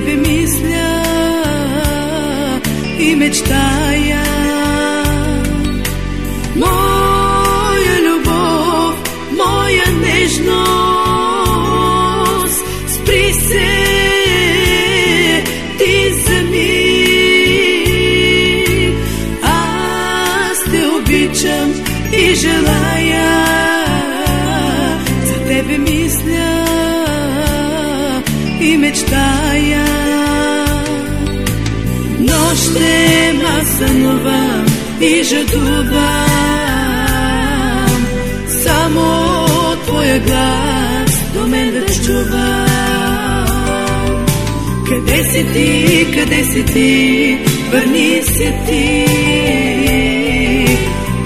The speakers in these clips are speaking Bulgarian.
тебе мисля и мечтая. Моя любов, моя нежност, спри се, ти за миг. Аз те обичам и желая, за тебе мисля и мечтая. Нощем аз сънувам и жадувам Само Твоя глас до мен да чувам Къде си ти, къде си ти, върни се ти.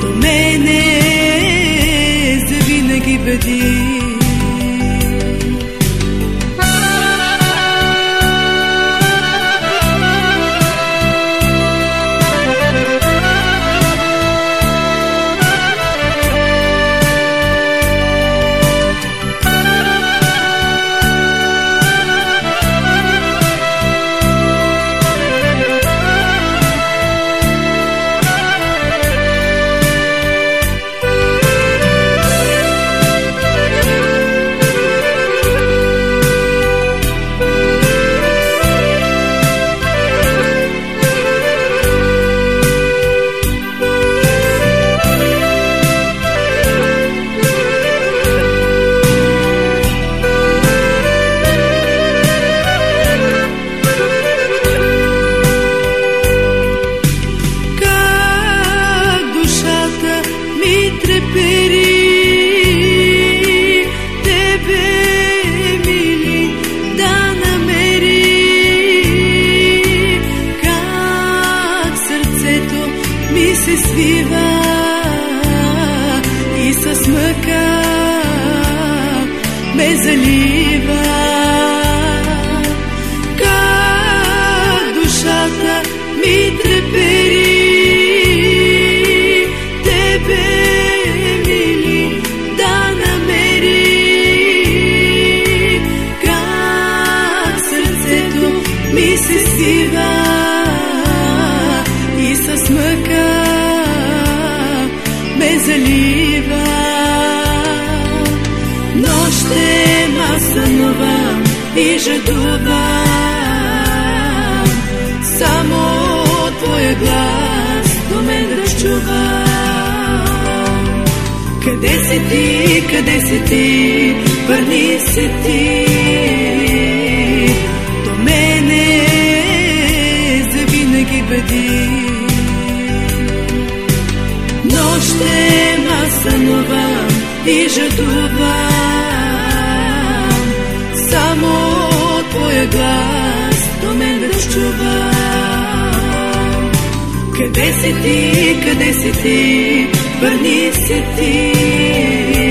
До мене завинаги бъди свива и с мъка ме залива. Нощем аз сънувам и жадувам само Твоя глас до мен да чувам. Къде си ти, къде си ти, върни се ти до мене завинаги бъди. Нощем аз сънувам и жадувам Глас до мен да чувам. Къде си ти, къде си ти, върни се ти.